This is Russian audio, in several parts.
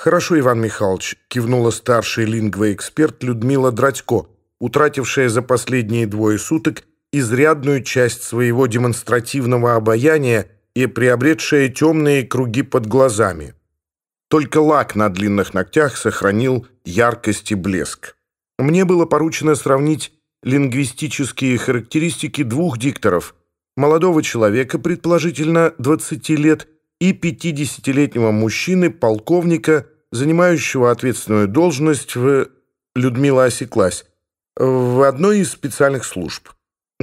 Хорошо, Иван Михайлович, кивнула старшая лингвоэксперт Людмила Дратько, утратившая за последние двое суток изрядную часть своего демонстративного обаяния и приобретшая темные круги под глазами. Только лак на длинных ногтях сохранил яркость и блеск. Мне было поручено сравнить лингвистические характеристики двух дикторов – молодого человека, предположительно 20 лет – и 50-летнего мужчины, полковника, занимающего ответственную должность в... Людмила осеклась. В одной из специальных служб.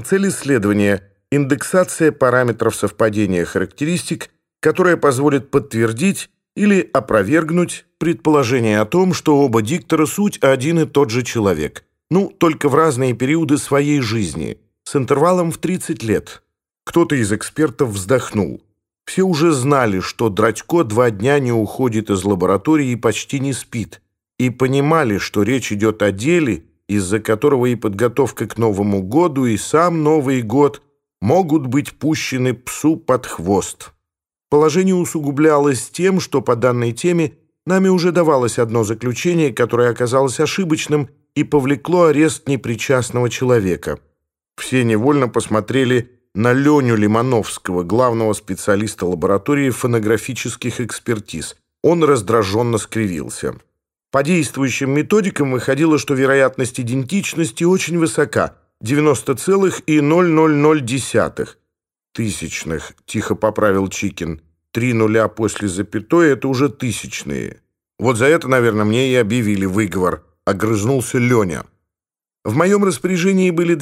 Цель исследования – индексация параметров совпадения характеристик, которая позволит подтвердить или опровергнуть предположение о том, что оба диктора суть один и тот же человек. Ну, только в разные периоды своей жизни, с интервалом в 30 лет. Кто-то из экспертов вздохнул. Все уже знали, что Дратько два дня не уходит из лаборатории и почти не спит, и понимали, что речь идет о деле, из-за которого и подготовка к Новому году, и сам Новый год могут быть пущены псу под хвост. Положение усугублялось тем, что по данной теме нами уже давалось одно заключение, которое оказалось ошибочным и повлекло арест непричастного человека. на Леню Лимановского, главного специалиста лаборатории фонографических экспертиз. Он раздраженно скривился. По действующим методикам выходило, что вероятность идентичности очень высока – 90,000 тысячных, тихо поправил Чикин. Три нуля после запятой – это уже тысячные. Вот за это, наверное, мне и объявили выговор. Огрызнулся Леня. В моем распоряжении были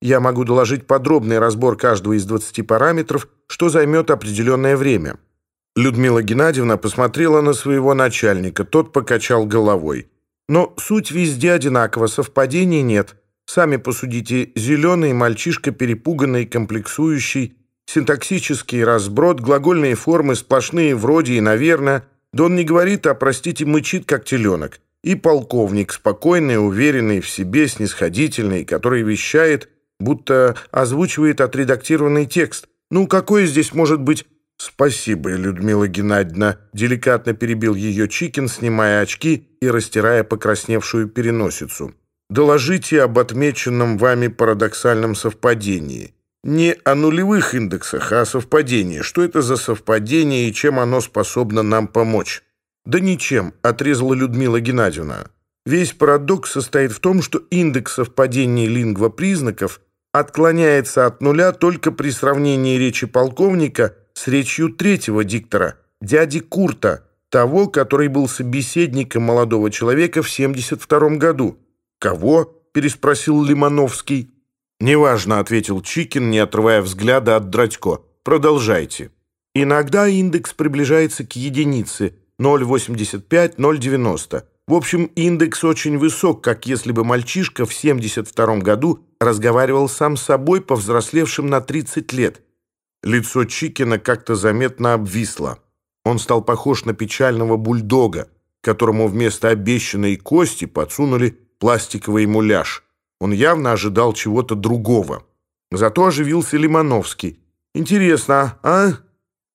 две фонограммы общей длительностью 78 минут, продолжила Дратько. 3201 лексическая единица на фонограмме 72 года и 1836 единиц на записях различного характера, сделанных в наши дни. Это и фонограмма допроса, и негласные аудиозаписи, и перехват телефонных переговоров. Лингвистический анализ положительных результатов не дал. Я могу доложить подробный разбор каждого из 20 параметров, что займет определенное время. Людмила Геннадьевна посмотрела на своего начальника, тот покачал головой. Но суть везде одинакова, совпадений нет. Сами посудите, зеленый мальчишка, перепуганный, комплексующий, синтаксический разброд, глагольные формы сплошные вроде и наверное. Да он не говорит, а, простите, мычит, как теленок. И полковник, спокойный, уверенный в себе, снисходительный, который вещает – будто озвучивает отредактированный текст. Ну, какой здесь может быть... «Спасибо, Людмила Геннадьевна», — деликатно перебил ее Чикин, снимая очки и растирая покрасневшую переносицу. «Доложите об отмеченном вами парадоксальном совпадении. Не о нулевых индексах, а о совпадении. Что это за совпадение и чем оно способно нам помочь?» «Да ничем», — отрезала Людмила Геннадьевна. «Весь парадокс состоит в том, что индекс совпадений лингвопризнаков — Отклоняется от нуля только при сравнении речи полковника с речью третьего диктора, дяди Курта, того, который был собеседником молодого человека в 72 году. «Кого?» – переспросил Лимановский. «Неважно», – ответил Чикин, не отрывая взгляда от Дратько. «Продолжайте». Иногда индекс приближается к единице – 0,85, 0,90. В общем, индекс очень высок, как если бы мальчишка в 72 году – разговаривал сам с собой, повзрослевшим на 30 лет. Лицо Чикина как-то заметно обвисло. Он стал похож на печального бульдога, которому вместо обещанной кости подсунули пластиковый муляж. Он явно ожидал чего-то другого. Зато оживился Лимановский. «Интересно, а?»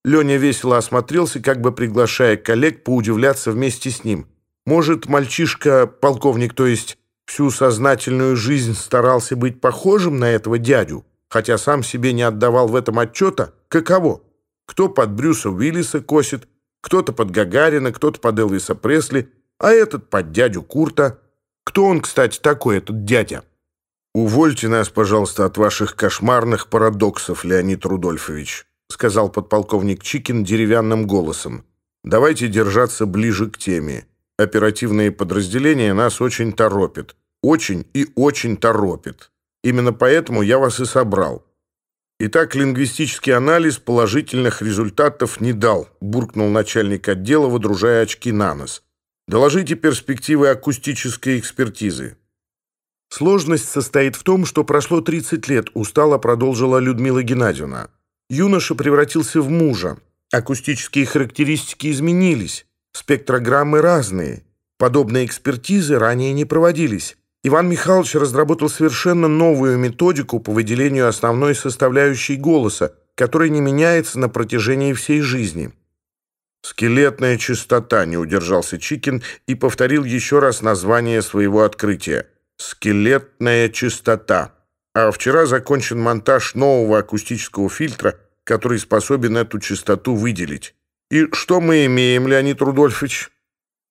Леня весело осмотрелся, как бы приглашая коллег поудивляться вместе с ним. Может, мальчишка, полковник, то есть, всю сознательную жизнь старался быть похожим на этого дядю, хотя сам себе не отдавал в этом отчета? Каково? Кто под Брюса Уиллиса косит, кто-то под Гагарина, кто-то под Элвиса Пресли, а этот под дядю Курта. Кто он, кстати, такой, этот дядя? «Увольте нас, пожалуйста, от ваших кошмарных парадоксов, Леонид Рудольфович», сказал подполковник Чикин деревянным голосом. «Давайте держаться ближе к теме оперативные подразделения нас очень торопят. Очень и очень торопят. Именно поэтому я вас и собрал. Итак, лингвистический анализ положительных результатов не дал, буркнул начальник отдела, водружая очки на нос. Доложите перспективы акустической экспертизы. Сложность состоит в том, что прошло 30 лет, устало продолжила Людмила Геннадьевна. Юноша превратился в мужа. Акустические характеристики изменились. Спектрограммы разные. Подобные экспертизы ранее не проводились. Иван Михайлович разработал совершенно новую методику по выделению основной составляющей голоса, которая не меняется на протяжении всей жизни. «Скелетная частота, не удержался Чикин и повторил еще раз название своего открытия. «Скелетная частота. А вчера закончен монтаж нового акустического фильтра, который способен эту частоту выделить. И что мы имеем, Леонид Рудольфович?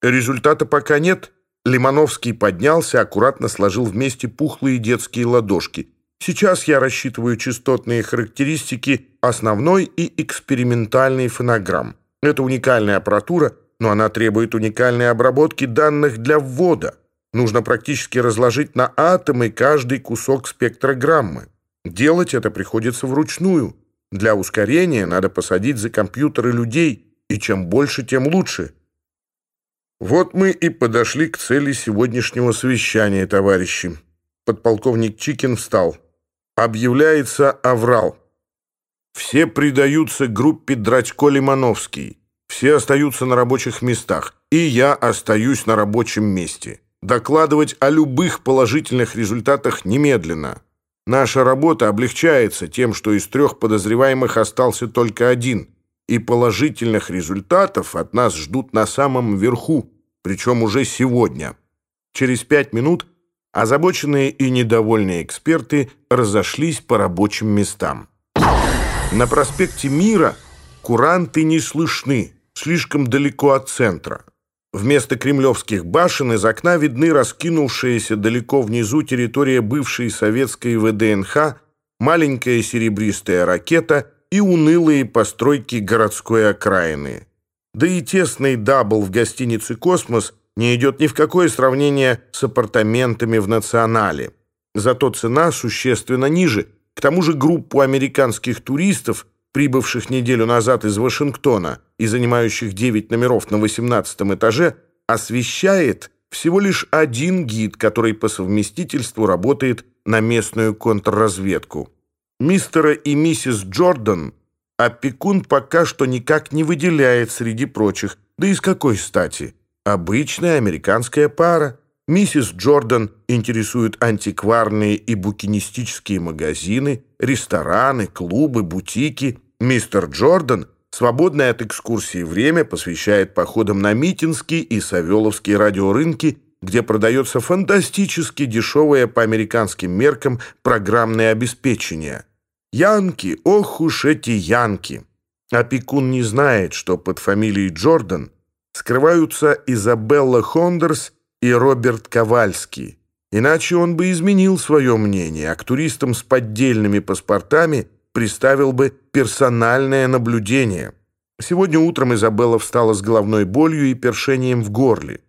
Результата пока нет. Лимановский поднялся, аккуратно сложил вместе пухлые детские ладошки. Сейчас я рассчитываю частотные характеристики основной и экспериментальной фонограмм. Это уникальная аппаратура, но она требует уникальной обработки данных для ввода. Нужно практически разложить на атомы каждый кусок спектрограммы. Делать это приходится вручную. Для ускорения надо посадить за компьютеры людей, и чем больше, тем лучше. Вот мы и подошли к цели сегодняшнего совещания, товарищи. Подполковник Чикин встал. Объявляется аврал. Все предаются группе Дратько-Лимановский. Все остаются на рабочих местах. И я остаюсь на рабочем месте. Докладывать о любых положительных результатах немедленно. Наша работа облегчается тем, что из трех подозреваемых остался только один – и положительных результатов от нас ждут на самом верху, причем уже сегодня. Через пять минут озабоченные и недовольные эксперты разошлись по рабочим местам. На проспекте Мира куранты не слышны, слишком далеко от центра. Вместо кремлевских башен из окна видны раскинувшаяся далеко внизу территория бывшей советской ВДНХ, маленькая серебристая ракета – и унылые постройки городской окраины. Да и тесный double в гостинице «Космос» не идет ни в какое сравнение с апартаментами в «Национале». Зато цена существенно ниже. К тому же группу американских туристов, прибывших неделю назад из Вашингтона и занимающих 9 номеров на 18 этаже, освещает всего лишь один гид, который по совместительству работает на местную контрразведку. Мистера и миссис Джордан опекун пока что никак не выделяет среди прочих. Да и с какой стати? Обычная американская пара. Миссис Джордан интересует антикварные и букинистические магазины, рестораны, клубы, бутики. Мистер Джордан свободное от экскурсии время посвящает походам на Митинский и Савеловские радиорынки где продается фантастически дешевое по американским меркам программное обеспечение. Янки, ох уж эти янки! Опекун не знает, что под фамилией Джордан скрываются Изабелла Хондерс и Роберт Ковальский. Иначе он бы изменил свое мнение, а к туристам с поддельными паспортами приставил бы персональное наблюдение. Сегодня утром Изабелла встала с головной болью и першением в горле.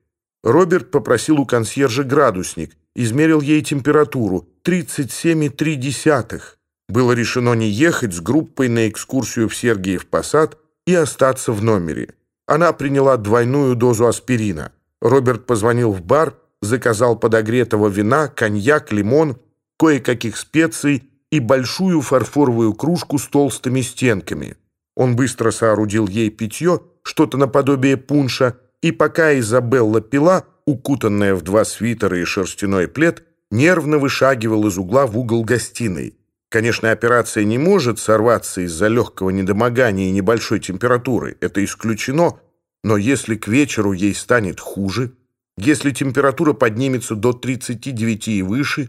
Роберт попросил у консьержа градусник, измерил ей температуру – 37,3. Было решено не ехать с группой на экскурсию в Сергиев Посад и остаться в номере. Она приняла двойную дозу аспирина. Роберт позвонил в бар, заказал подогретого вина, коньяк, лимон, кое-каких специй и большую фарфоровую кружку с толстыми стенками. Он быстро соорудил ей питье, что-то наподобие пунша, и пока Изабелла пила, укутанная в два свитера и шерстяной плед, нервно вышагивал из угла в угол гостиной конечно, операция не может сорваться из-за легкого недомогания и небольшой температуры, это исключено, но если к вечеру ей станет хуже, если температура поднимется до 39 и выше,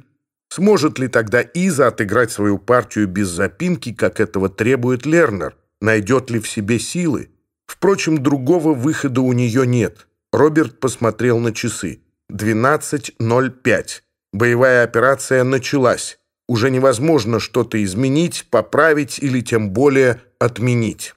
сможет ли тогда Иза отыграть свою партию без запинки, как этого требует Лернер? Найдет ли в себе силы? Впрочем, другого выхода у нее нет. Роберт посмотрел на часы. 12.05. Боевая операция началась уже невозможно что-то изменить, поправить или тем более отменить.